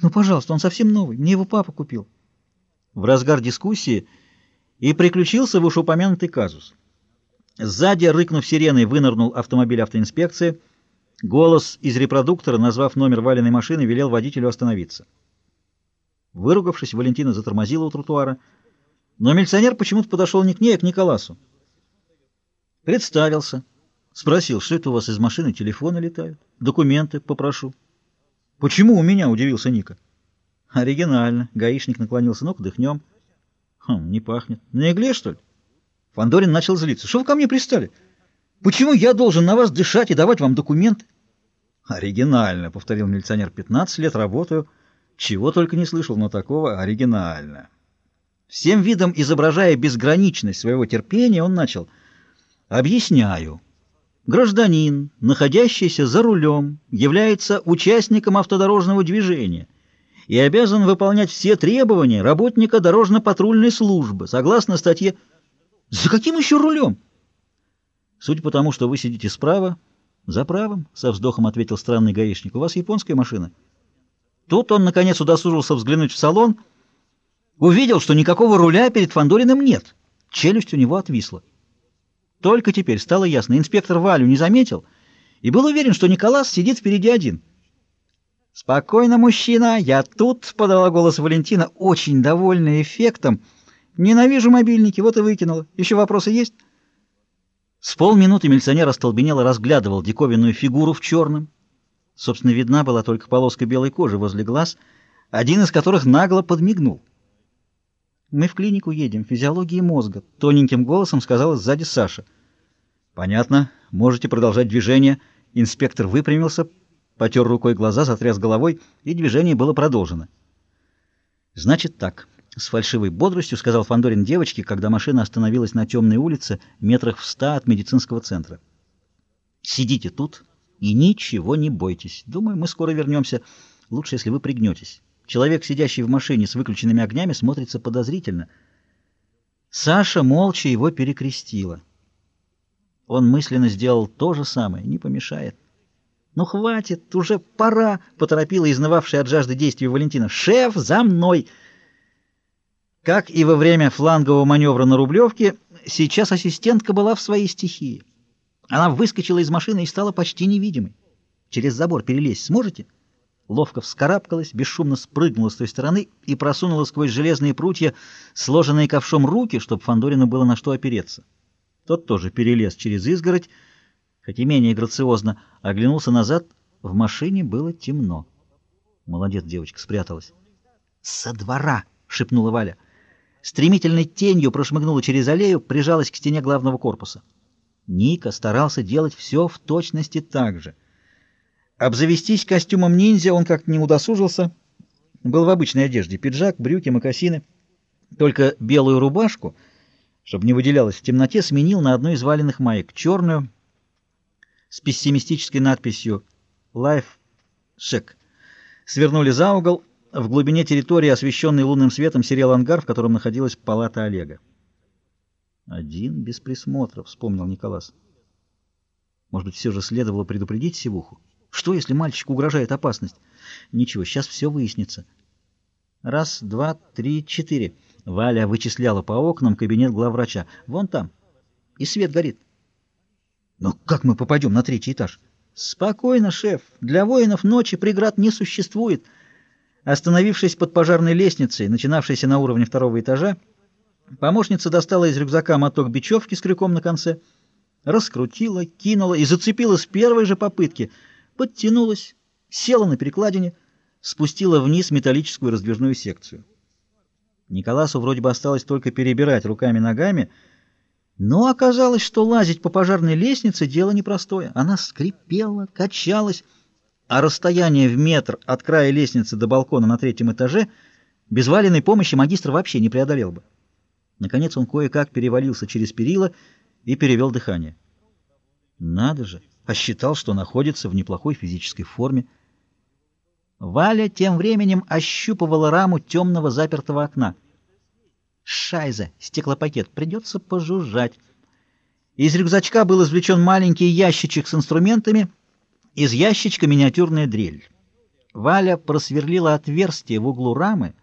Ну, пожалуйста, он совсем новый. Мне его папа купил. В разгар дискуссии и приключился вышеупомянутый казус. Сзади, рыкнув сиреной, вынырнул автомобиль автоинспекции. Голос из репродуктора, назвав номер валенной машины, велел водителю остановиться. Выругавшись, Валентина затормозила у тротуара, но милиционер почему-то подошел не к ней, а к Николасу. Представился. Спросил, что это у вас из машины телефоны летают? Документы попрошу. Почему у меня? Удивился Ника. Оригинально. Гаишник наклонился. Ну-ка, дыхнем. Хм, не пахнет. На игле, что ли? Фандорин начал злиться. Что вы ко мне пристали? Почему я должен на вас дышать и давать вам документы? Оригинально, повторил милиционер. 15 лет работаю. Чего только не слышал, но такого оригинально. Всем видом изображая безграничность своего терпения, он начал. Объясняю. Гражданин, находящийся за рулем, является участником автодорожного движения и обязан выполнять все требования работника дорожно-патрульной службы, согласно статье... За каким еще рулем? Судя по тому, что вы сидите справа, за правым, со вздохом ответил странный гаишник, у вас японская машина. Тут он, наконец, удосужился взглянуть в салон, увидел, что никакого руля перед Фандориным нет. Челюсть у него отвисла. Только теперь стало ясно, инспектор Валю не заметил и был уверен, что Николас сидит впереди один. «Спокойно, мужчина, я тут», — подала голос Валентина, очень довольная эффектом. «Ненавижу мобильники, вот и выкинула. Еще вопросы есть?» С полминуты милиционер остолбенело разглядывал диковинную фигуру в черном. Собственно, видна была только полоска белой кожи возле глаз, один из которых нагло подмигнул. «Мы в клинику едем, физиологии мозга», — тоненьким голосом сказала сзади Саша. «Понятно. Можете продолжать движение». Инспектор выпрямился, потер рукой глаза, затряс головой, и движение было продолжено. «Значит так», — с фальшивой бодростью сказал Фандорин девочке, когда машина остановилась на темной улице метрах в ста от медицинского центра. «Сидите тут и ничего не бойтесь. Думаю, мы скоро вернемся. Лучше, если вы пригнетесь». Человек, сидящий в машине с выключенными огнями, смотрится подозрительно. Саша молча его перекрестила. Он мысленно сделал то же самое, не помешает. «Ну, хватит, уже пора!» — поторопила изнывавшая от жажды действий Валентина. «Шеф, за мной!» Как и во время флангового маневра на Рублевке, сейчас ассистентка была в своей стихии. Она выскочила из машины и стала почти невидимой. «Через забор перелезть сможете?» Ловко вскарабкалась, бесшумно спрыгнула с той стороны и просунула сквозь железные прутья сложенные ковшом руки, чтобы Фандорину было на что опереться. Тот тоже перелез через изгородь, хоть и менее грациозно, оглянулся назад. В машине было темно. Молодец, девочка, спряталась. «Со двора!» — шепнула Валя. Стремительной тенью прошмыгнула через аллею, прижалась к стене главного корпуса. Ника старался делать все в точности так же — Обзавестись костюмом ниндзя он как-то не удосужился. Был в обычной одежде. Пиджак, брюки, мокасины. Только белую рубашку, чтобы не выделялась в темноте, сменил на одну из валенных маек. Черную, с пессимистической надписью «Life Shack». Свернули за угол. В глубине территории, освещенной лунным светом, сериал ангар, в котором находилась палата Олега. «Один без присмотра», — вспомнил Николас. «Может быть, все же следовало предупредить Севуху?» Что, если мальчику угрожает опасность? Ничего, сейчас все выяснится. Раз, два, три, четыре. Валя вычисляла по окнам кабинет главврача. Вон там. И свет горит. Но как мы попадем на третий этаж? Спокойно, шеф. Для воинов ночи преград не существует. Остановившись под пожарной лестницей, начинавшейся на уровне второго этажа, помощница достала из рюкзака моток бечевки с крюком на конце, раскрутила, кинула и зацепила с первой же попытки — подтянулась, села на перекладине, спустила вниз металлическую раздвижную секцию. Николасу вроде бы осталось только перебирать руками-ногами, но оказалось, что лазить по пожарной лестнице — дело непростое. Она скрипела, качалась, а расстояние в метр от края лестницы до балкона на третьем этаже без валенной помощи магистр вообще не преодолел бы. Наконец он кое-как перевалился через перила и перевел дыхание. Надо же! Посчитал, что находится в неплохой физической форме. Валя тем временем ощупывала раму темного запертого окна. «Шайза! Стеклопакет! Придется пожужжать!» Из рюкзачка был извлечен маленький ящичек с инструментами, из ящичка миниатюрная дрель. Валя просверлила отверстие в углу рамы,